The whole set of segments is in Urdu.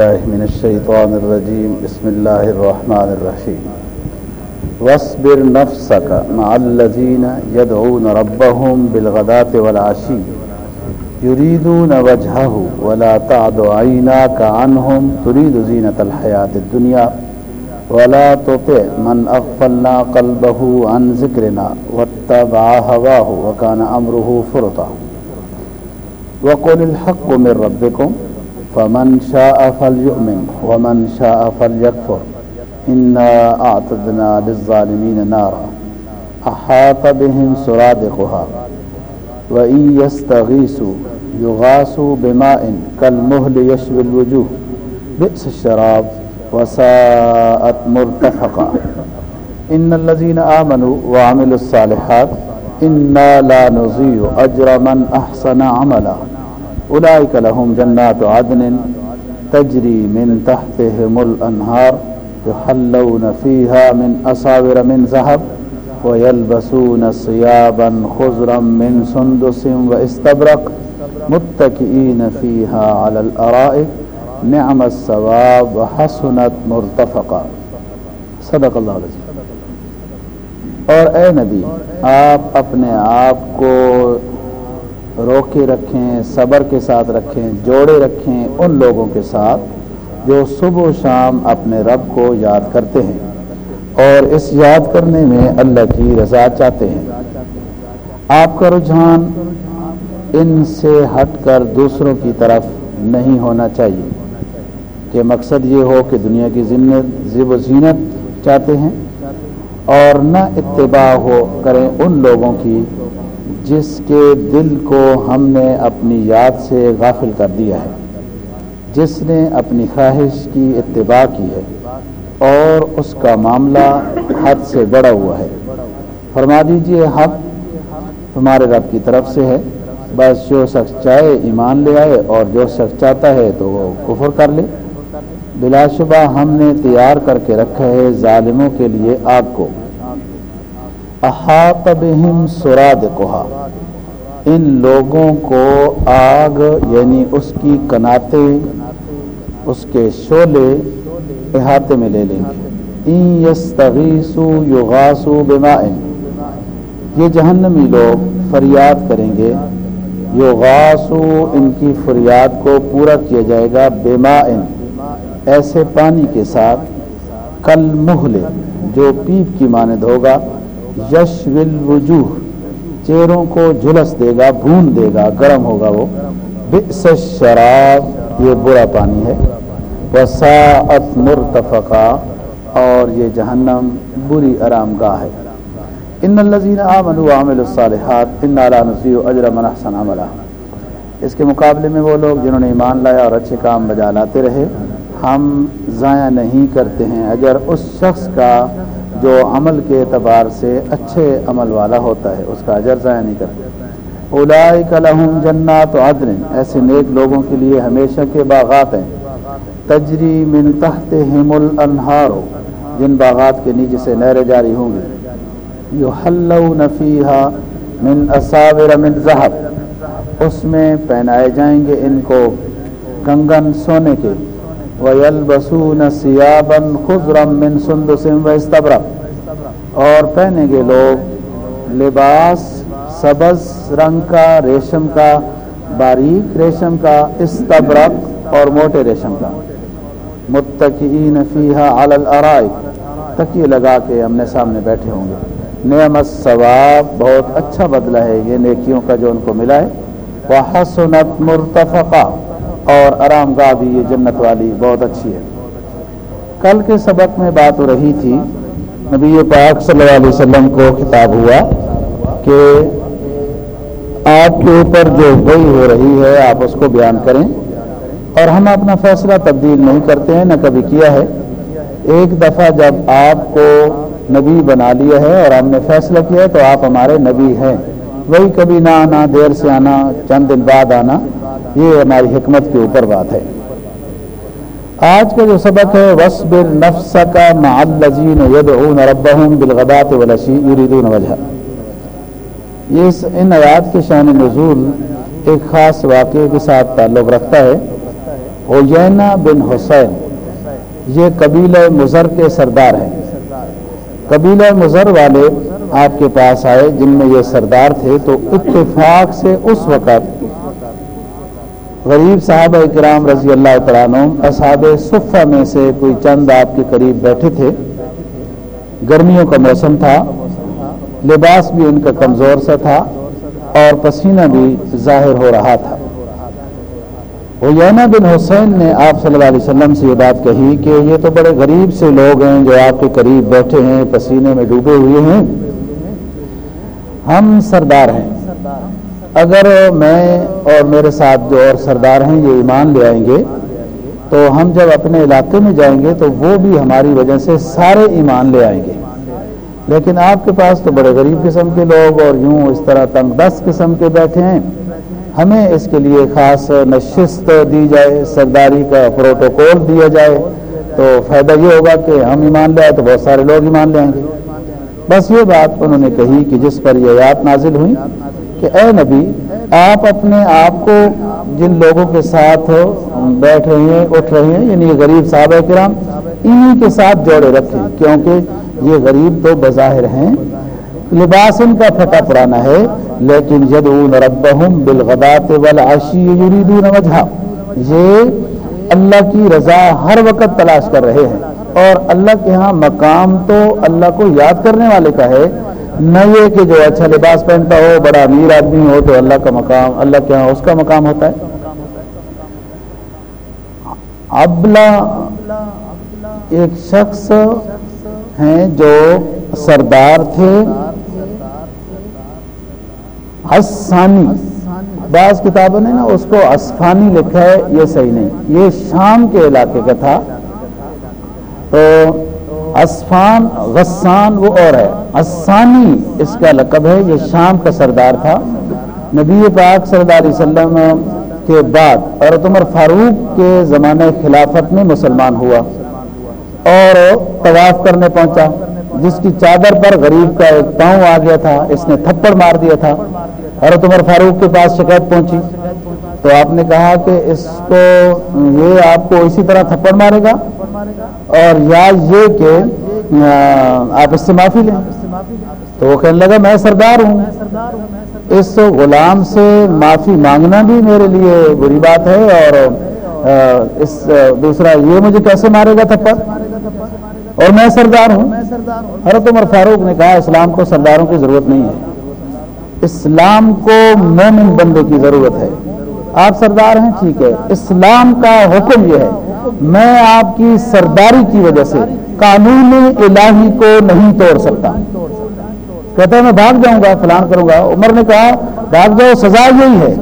أعوذ بالله من الشيطان الرجيم بسم الله الرحمن الرحيم واصبر نفسك مع الذين يدعون ربهم بالغداة والعشي يريدون وجهه ولا تعد عيناك عنهم۔ تريد زينة الحياة الدنيا ولا تطع من أغفلنا قلبه عن ذكرنا واتبع هواه وكان أمره فرطا۔ وقل الحق من ربكم۔ فمن شاء فليؤمن ومن شاء فليكفر إنا أعتدنا للظالمين نارا أحاط بهم سرادقها وإن يستغيثوا يغاثوا بماء كالمهل يشوي الوجوه بئس الشراب وساءت مرتفقا إن الذين آمنوا وعملوا الصالحات إنا لا نضيع أجر من أحسن عملا أولئك لهم جنات عدن تجري من تحتهم الأنهار، يحلون فيها من أساور من ذهب، ويلبسون ثيابا خضرا من سندس واستبرق متكئين فيها على الأرائك. نعم الثواب وحسنت مرتفقا. صدق اللہ العظیم اور اے نبی، آپ اپنے آپ کو روکے رکھیں، صبر کے ساتھ رکھیں، جوڑے رکھیں ان لوگوں کے ساتھ جو صبح و شام اپنے رب کو یاد کرتے ہیں۔ اور اس یاد کرنے میں اللہ کی رضا چاہتے ہیں۔ آپ کا رجحان ان سے ہٹ کر دوسروں کی طرف نہیں ہونا چاہیے۔ کہ مقصد یہ ہو کہ دنیا کی زیب و زینت چاہتے ہیں اور نہ اتباع ہو کریں ان لوگوں کی جس کے دل کو ہم نے اپنی یاد سے غافل کر دیا ہے، جس نے اپنی خواہش کی اتباع کی ہے، اور اس کا معاملہ حد سے بڑا ہوا ہے۔ فرما دیجیے، حق تمہارے رب کی طرف سے ہے۔ بس جو شخص چاہے ایمان لے آئے، اور جو شخص چاہتا ہے تو وہ کفر کر لے۔ بلا شبہ ہم نے تیار کر کے رکھا ہے ظالموں کے لیے آگ کو۔ احاط بہم سراد کوہا ان لوگوں کو آگ یعنی اس کی کناتے، اس کے شولے احاطے میں لے لیں گے۔ این یستغیثو یغاسو بمائن یہ جہنمی لوگ فریاد کریں گے۔ یغاسو ان کی فریاد کو پورا کیا جائے گا بمائن ایسے پانی کے ساتھ کل محلے جو پیپ کی مانند ہوگا۔ یش ول وجوہ، چہروں کو جھلس دے گا، بھون دے گا، گرم ہوگا وہ۔ بئس شراب یہ برا پانی ہے۔ وساعت مرتفقہ اور یہ جہنم بری آرام گاہ ہے۔ ان الزین عامن عامل الصالحات ان نالا نصی اجر من احسن عملہ اس کے مقابلے میں وہ لوگ جنہوں نے ایمان لایا اور اچھے کام بجا لاتے رہے، ہم ضائع نہیں کرتے ہیں اگر اس شخص کا جو عمل کے اعتبار سے اچھے عمل والا ہوتا ہے، اس کا اجر ضائع نہیں کرتے اولائک لہم جنات عدن، ایسے نیک لوگوں کے لیے ہمیشہ کے باغات ہیں۔ تجری من تحتہم الانہار، جن باغات کے نیچے سے نہریں جاری ہوں گی۔ یحلون فیہا من اساور من ذہب، اس میں پہنائے جائیں گے ان کو کنگن سونے کے۔ وَيَلْبَسُونَ سِيَابًا خُضْرًا مِّن سُنْدُسٍ وَإِسْتَبْرَقٍ اور پہنیں گے لوگ لباس، سبز رنگ کا، ریشم کا، باریک ریشم کا، استبرق اور موٹے ریشم کا۔ متقین فیہا علی الارائک۔ تکیے لگا کے ہم نے سامنے بیٹھے ہوں گے۔ نعم الثواب بہت اچھا بدلہ ہے یہ نیکیوں کا جو ان کو ملا ہے۔ وحسنت مرتفقہ اور آرام گاہ بھی یہ جنت والی بہت اچھی ہے۔ کل کے سبق میں بات ہو رہی تھی، نبی پاک صلی اللہ علیہ وسلم کو خطاب ہوا کہ آپ کے اوپر جو وہی ہو رہی ہے، آپ اس کو بیان کریں۔ اور ہم اپنا فیصلہ تبدیل نہیں کرتے ہیں، نہ کبھی کیا ہے۔ ایک دفعہ جب آپ کو نبی بنا لیا ہے اور ہم نے فیصلہ کیا ہے، تو آپ ہمارے نبی ہیں۔ وہی کبھی نہ آنا، دیر سے آنا، چند دن بعد آنا، یہ ہماری حکمت کے اوپر بات ہے۔ آج کا جو سبق ہے وصبر نفس کا معلزین یدعون ربهم بالغدات والعشی یریدون وجہ یہ ان آیات کے شان نزول ایک خاص واقعے کے ساتھ تعلق رکھتا ہے۔ اوینا بن حسین، یہ قبیلہ مضر کے سردار ہیں۔ قبیلہ مضر والے آپ کے پاس آئے، جن میں یہ سردار تھے، تو اتفاق سے اس وقت غریب صاحب کرام رضی اللہ تعالیٰ اصحاب صفہ میں سے کوئی چند آپ کے قریب بیٹھے تھے۔ گرمیوں کا موسم تھا، لباس بھی ان کا کمزور سا تھا اور پسینہ بھی ظاہر ہو رہا تھا۔ وینا بن حسین نے آپ صلی اللہ علیہ وسلم سے یہ بات کہی کہ یہ تو بڑے غریب سے لوگ ہیں جو آپ کے قریب بیٹھے ہیں، پسینے میں ڈوبے ہوئے ہیں۔ ہم سردار ہیں۔ اگر میں اور میرے ساتھ جو اور سردار ہیں یہ ایمان لے آئیں گے، تو ہم جب اپنے علاقے میں جائیں گے تو وہ بھی ہماری وجہ سے سارے ایمان لے آئیں گے۔ لیکن آپ کے پاس تو بڑے غریب قسم کے لوگ اور یوں اس طرح تنگ دس قسم کے بیٹھے ہیں۔ ہمیں اس کے لیے خاص نشست دی جائے، سرداری کا پروٹوکول دیا جائے۔ تو فائدہ یہ ہوگا کہ ہم ایمان لے آئے تو بہت سارے لوگ ایمان لے آئیں گے۔ بس یہ بات انہوں نے کہی کہ جس پر یہ یاد نازل ہوئی کہ اے نبی، آپ اپنے آپ کو جن لوگوں کے ساتھ بیٹھ رہے ہیں، اٹھ رہے ہیں یعنی غریب صحابہ کرام، انہی کے ساتھ جوڑے رکھیں، کیونکہ یہ غریب تو بظاہر ہیں۔ لباس ان کا پھٹا پرانا ہے، لیکن یدعون ربهم بالغدات والعشی یریدون وجہا یہ اللہ کی رضا ہر وقت تلاش کر رہے ہیں۔ اور اللہ کے ہاں مقام تو اللہ کو یاد کرنے والے کا ہے۔ نہ یہ کہ جو اچھا لباس پہنتا ہو، بڑا امیر آدمی ہو، تو اللہ کا مقام، اللہ کے ہاں اس کا مقام ہوتا ہے۔ ابلا ایک شخص ہیں جو سردار تھے۔ اسانی بعض کتابوں نے نا اس کو اسفانی لکھا ہے، یہ صحیح نہیں۔ یہ شام کے علاقے کا تھا۔ تو اسفان غسان وہ اور ہے۔ اسانی اس کا لقب ہے، یہ شام کا سردار تھا۔ نبی پاک صلی اللہ علیہ وسلم کے بعد اور عمر فاروق کے زمانے خلافت میں مسلمان ہوا اور طواف کرنے پہنچا۔ جس کی چادر پر غریب کا ایک پاؤں آ گیا تھا، اس نے تھپڑ مار دیا تھا۔ حضرت عمر فاروق کے پاس شکایت پہنچی۔ تو آپ نے کہا کہ اس کو یہ آپ کو اسی طرح تھپڑ مارے گا اور یا یہ کہ آپ اس سے معافی لیں۔ تو وہ کہنے لگا، میں سردار ہوں۔ اس غلام سے معافی مانگنا بھی میرے لیے بری بات ہے اور اس دوسرا یہ مجھے کیسے مارے گا تھپڑ؟ اور میں سردار ہوں۔ حضرت عمر فاروق نے کہا، اسلام کو سرداروں کی ضرورت نہیں ہے۔ اسلام کو مومن بندے کی ضرورت ہے۔ آپ سردار ہیں، ٹھیک ہے۔ اسلام کا حکم یہ ہے۔ میں آپ کی سرداری کی وجہ سے قانون الہی کو نہیں توڑ سکتا۔ کہتا ہے، میں بھاگ جاؤں گا، فلان کروں گا۔ عمر نے کہا، بھاگ جاؤ، سزا یہی ہے۔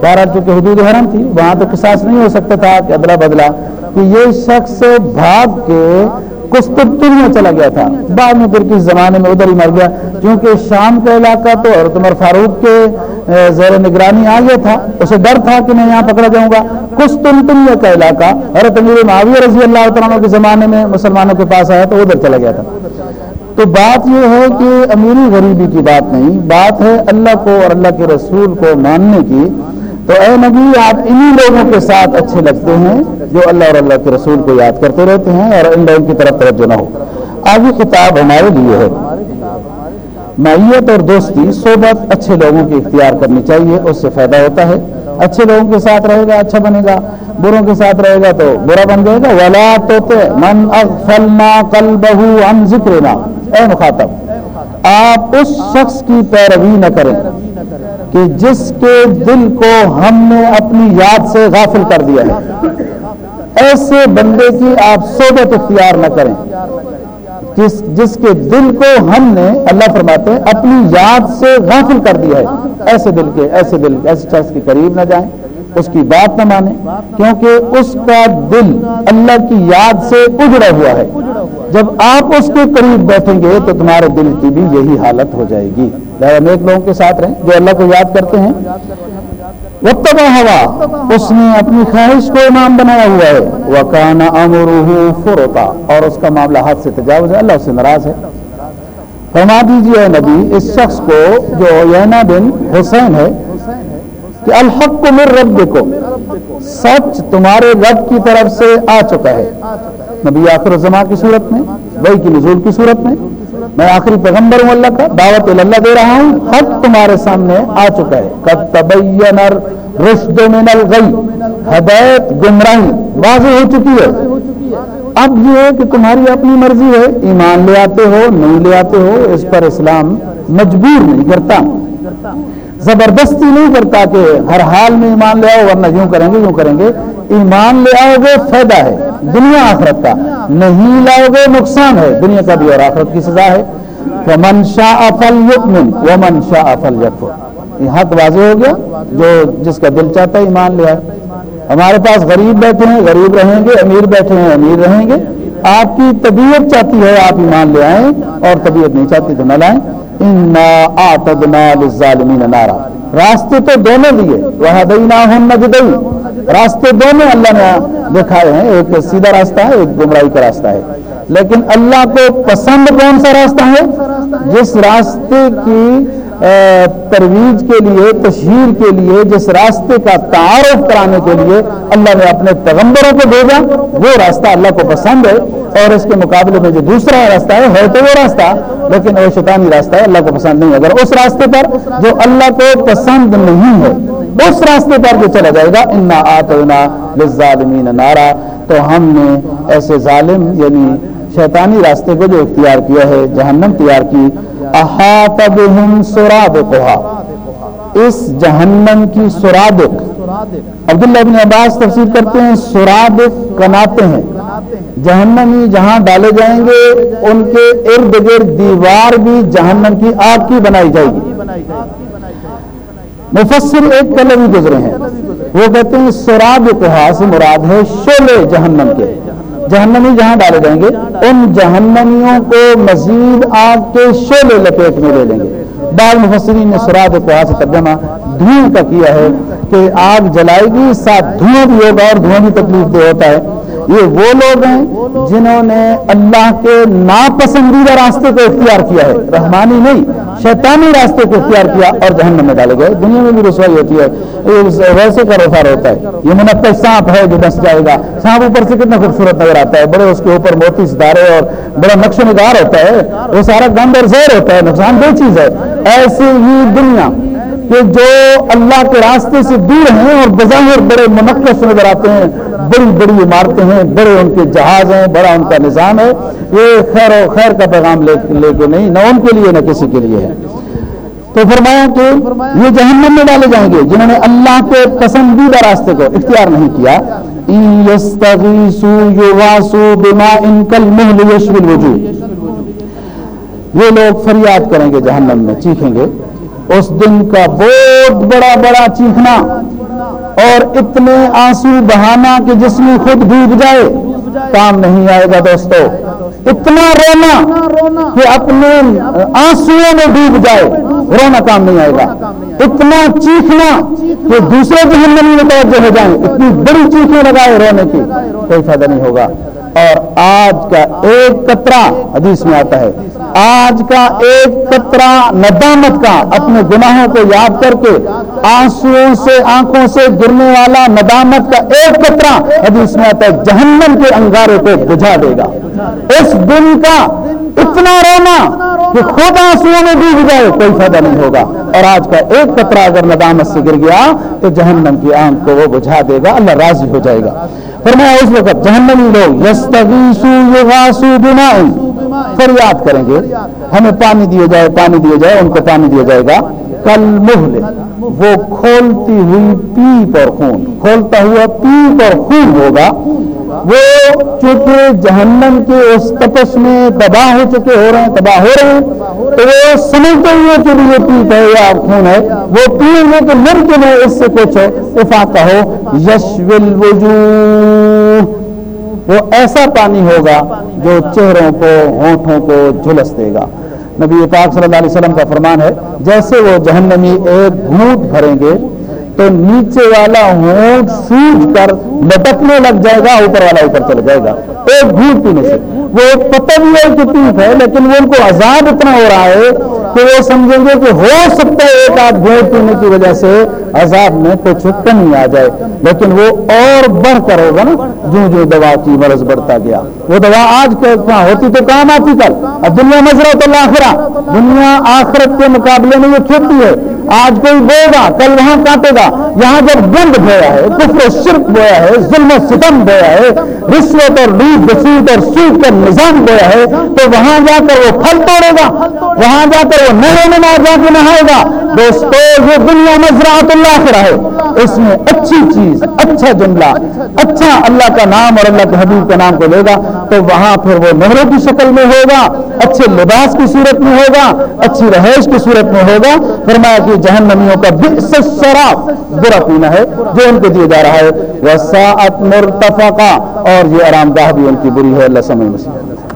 بہرحال چونکہ حدود حرم تھی، وہاں تو قصاص نہیں ہو سکتا تھا کہ ادلا بدلا کہ یہ شخص بھاگ کے قسطنطنیہ چلا گیا تھا۔ بعد میں پھر کس زمانے میں ادھر ہی مر گیا۔ کیونکہ شام کا علاقہ تو حضرت عمر فاروق کے زیر نگرانی آ گیا تھا۔ اسے ڈر تھا کہ میں یہاں پکڑا جاؤں گا۔ قسطنطنیہ کا علاقہ حضرت امیر معاویہ رضی اللہ تعالیٰ کے زمانے میں مسلمانوں کے پاس آیا تو ادھر چلا گیا تھا۔ تو بات یہ ہے کہ امیری غریبی کی بات نہیں، بات ہے اللہ کو اور اللہ کے رسول کو ماننے کی۔ تو اے نبی، آپ انہی لوگوں کے ساتھ اچھے لگتے ہیں جو اللہ اور اللہ کے رسول کو یاد کرتے رہتے ہیں اور ان لوگوں کی طرف توجہ نہ ہو۔ آگے کتاب ہمارے لیے ہے۔ مائیت اور دوستی، صحبت اچھے لوگوں کی اختیار کرنی چاہیے، اس سے فائدہ ہوتا ہے۔ اچھے لوگوں کے ساتھ رہے گا اچھا بنے گا۔ بروں کے ساتھ رہے گا تو برا بن جائے گا۔ ولا تو من اغفلنا قلبه عن ذکرنا اے مخاطب، آپ اس شخص کی پیروی نہ کریں۔ کہ جس کے دل کو ہم نے اپنی یاد سے غافل کر دیا ہے۔ ایسے بندے کی آپ صحبت اختیار نہ کریں۔ جس جس کے دل کو ہم نے، اللہ فرماتے ہیں، اپنی یاد سے غافل کر دیا ہے۔ ایسے دل کے، ایسے دل، ایسے شخص کے قریب نہ جائیں۔ اس کی بات نہ مانیں کیونکہ اس کا دل اللہ کی یاد سے اجڑا ہوا ہے۔ جب آپ اس کے قریب بیٹھیں گے تو تمہارے دل کی بھی یہی حالت ہو جائے گی۔ نیک لوگوں کے ساتھ رہیں، جو اللہ کو یاد کرتے ہیں۔ وتبا ہوا اس نے اپنی خواہش کو امام بنایا ہوا ہے۔ وہ کانا امروہ فروتا اور اس کا معاملہ ہاتھ سے تجاوز ہے، اللہ اس سے ناراض ہے۔ فرما دیجیے نبی، اس شخص کو جو ینا بن حسین ہے کہ الحق کو مر رب کو سچ تمہارے رب کی طرف سے آ چکا ہے۔ نبی آخر الزما کی صورت میں وہی کی نزول کی صورت میں۔ میں آخری پیغمبر ہوں اللہ کا، دعوت اللہ دے رہا ہوں، حق تمہارے سامنے آ چکا ہے۔ کب تبین رشد من الغی، ہدایت گمراہی، واضح ہو چکی ہے۔ اب یہ ہے کہ تمہاری اپنی مرضی ہے۔ ایمان لے آتے ہو، نہیں لے آتے ہو، اس پر اسلام مجبور نہیں کرتا۔ زبردستی نہیں کرتا کہ ہر حال میں ایمان لے آؤ، ورنہ یوں کریں گے، یوں کریں گے۔ ایمان لے آؤ گے، فائدہ ہے۔ دنیا آخرت کا۔ نہیں لاؤ گے، نقصان ہے۔ دنیا کا بھی اور آخرت کی سزا ہے۔ ومن شاء افل یقمن ومن شاء افل یقف حق واضح ہو گیا۔ جو جس کا دل چاہتا ہے ایمان لے آئے۔ ہمارے پاس غریب بیٹھے ہیں، غریب رہیں گے، امیر بیٹھے ہیں، امیر رہیں گے۔ آپ کی طبیعت چاہتی ہے آپ ایمان لے آئیں اور طبیعت نہیں چاہتی تو نہ لائیں۔ نارا. راستے تو دونوں دیے وہ راستے دونوں اللہ نے دکھائے ہیں، ایک سیدھا راستہ ہے، ایک گمراہی کا راستہ ہے۔ لیکن اللہ کو پسند کون سا راستہ ہے؟ جس راستے کی ترویج کے لیے، تشہیر کے لیے، جس راستے کا تعارف کرانے کے لیے اللہ نے اپنے پیغمبروں کو بھیجا، وہ راستہ اللہ کو پسند ہے اور اس کے مقابلے میں جو دوسرا راستہ ہے ہے تو وہ راستہ، لیکن وہ شیطانی راستہ ہے، اللہ کو پسند نہیں اگر اس راستے پر جو اللہ کو پسند نہیں ہے، اس راستے پر جو چلا جائے گا، انا آتنا للظالمین نارا۔ تو ہم نے ایسے ظالم یعنی شیطانی راستے کو جو اختیار کیا ہے، جہنم تیار کی احاط بهم سرادقها. اس جہنم کی سرادق. عبداللہ ابن عباس تفسیر کرتے ہیں، سرادق کناتے ہیں. جہنمی جہاں ڈالے جائیں گے، ان کے ارد گرد دیوار بھی جہنم کی آگ کی بنائی جائے گی. مفسر ایک کلر بھی گزرے ہیں۔ وہ کہتے ہیں سراب کہا سے مراد ہے شولے جہنم کے۔ جہنمی جہاں ڈالے جائیں گے، ان جہنمیوں کو مزید آگ کے شعلے لپیٹ میں لے لیں گے۔ بعض مفسرین نے سراد اتحاد سے ترجمہ دھواں کا کیا ہے کہ آگ جلائے گی، ساتھ دھواں بھی ہوگا اور دھواں بھی تکلیف دہ ہوتا ہے۔ یہ وہ لوگ ہیں جنہوں نے اللہ کے ناپسندیدہ راستے کو اختیار کیا ہے، رحمانی نہیں، شیطانی راستے کو اختیار کیا اور جہنم میں ڈالے گئے۔ دنیا میں بھی رسوائی ہوتی ہے ویسے کا رفار ہوتا ہے۔ یہ منقع سانپ ہے جو بس جائے گا۔ سانپ اوپر سے کتنا خوبصورت نظر آتا ہے، بڑے اس کے اوپر موتی ستارے اور بڑا نقش و نگار ہوتا ہے۔ وہ سارا گند اور زہر ہوتا ہے، نقصان دہ چیز ہے۔ ایسی ہی دنیا۔ کہ جو اللہ کے راستے سے دور ہیں اور بظاہر بڑے منقص نظر آتے ہیں، بڑی بڑی عمارتیں ہیں، بڑے ان کے جہاز ہیں، بڑا ان کا نظام ہے، یہ خیر و خیر کا پیغام لے کے نہیں، نہ ان کے لیے، نہ کسی کے لیے ہے۔ تو فرمایا کہ یہ جہنم میں ڈالے جائیں گے، جنہوں نے اللہ کے پسندیدہ راستے کو اختیار نہیں کیا۔ یہ لوگ فریاد کریں گے جہنم میں، چیخیں گے۔ اس دن کا بہت بڑا بڑا چیخنا اور اتنے آنسو بہانا کہ جس میں خود ڈوب جائے، کام نہیں آئے گا دوستو۔ اتنا رونا کہ اپنے آنسو میں ڈوب جائے، رونا کام نہیں آئے گا۔ اتنا چیخنا کہ دوسرے جہنمی میں توجہ ہو جائیں، اتنی بڑی چیخیں لگائے رونے کی کوئی فائدہ نہیں ہوگا۔ اور آج کا ایک قطرہ، حدیث میں آتا ہے۔ آج کا ایک قطرہ ندامت کا اپنے گناہوں کو یاد کر کے آنسو سے، آنکھوں سے گرنے والا ندامت کا ایک قطرہ حدیث میں آتا ہے، جہنم کے انگارے کو بجھا دے گا۔ اس دن کا اتنا رونا کہ خود آنسو میں ڈوب جائے، کوئی فائدہ نہیں ہوگا۔ اور آج کا ایک قطرہ اگر ندامت سے گر گیا تو جہنم کی آنکھ کو وہ بجھا دے گا، اللہ راضی ہو جائے گا۔ فرمایا اس وقت جہنمی لوگ یستغیثو یغاسو بماء۔ فریاد کریں گے۔ ہمیں پانی دیا جائے، پانی دیا جائے، ان کو پانی دیا جائے گا۔ کل محل وہ کھولتی ہوئی پیپ اور خون۔ کھولتا ہوا پیپ اور خون ہوگا۔ وہ چونکہ جہنم کے اس تپس میں تباہ ہو چکے ہو رہے ہیں، تباہ ہو رہے ہیں، تو وہ سمجھتے ہوئے کہ یہ پیپ ہے، یا خون ہے؟ وہ پیئیں گے کہ ممکن ہے اس سے کچھ افاقہ ہو۔ یشول وجوہ۔ وہ ایسا پانی ہوگا جو چہروں کو، ہونٹوں کو جھلس دے گا۔ نبی پاک صلی اللہ علیہ وسلم کا فرمان ہے، جیسے وہ جہنمی ایک گھونٹ بھریں گے تو نیچے والا ہونٹ سوج کر لٹکنے لگ جائے گا، اوپر والا اوپر چل جائے گا۔ ایک گھوٹ پینے سے۔ وہ پتہ بھی ہے کہ پیپ ہے، لیکن وہ ان کو عذاب اتنا ہو رہا ہے کہ وہ سمجھیں گے کہ ہو سکتا ہے ایک آدھ گھوڑ پینے کی وجہ سے عذاب میں کچھ کمی آ جائے۔ لیکن وہ اور بڑھ کر ہوگا نا جو جو دوا کی مرض بڑھتا گیا۔ وہ دوا آج کہاں ہوتی تو کام آتی کل۔ اب دنیا مضرت اللہ دنیا آخرت کے مقابلے میں یہ کھیتی ہے۔ آج کوئی بو گا کل وہاں کاٹے گا۔ یہاں جب گند بویا ہے، کفر و شرک بویا ہے، ظلم و ستم بویا ہے رشوت اور لوٹ بسوٹ اور سوٹ کا نظام بویا ہے، تو وہاں جا کر وہ پھل توڑے گا۔ وہاں جا کر وہ نئے میں جا کے نہائے گا۔ دوستو، یہ دنیا مزرعت اللہ کے رہے اس میں اچھی چیز اچھا جملہ اچھا اللہ کا نام اور اللہ کے حبیب کے نام کو لے گا، تو وہاں پھر وہ نہروں کی شکل میں ہوگا، اچھے لباس کی صورت میں ہوگا، اچھی رہائش کی صورت میں ہوگا۔ فرمایا کہ جہنمیوں کا بئس شراب برا پینا ہے، جو ان کو دیا جا رہا ہے۔ وساعت مرتفقہ، اور یہ آرام گاہ بھی ان کی بری ہے، اللہ سمجھ مسیح۔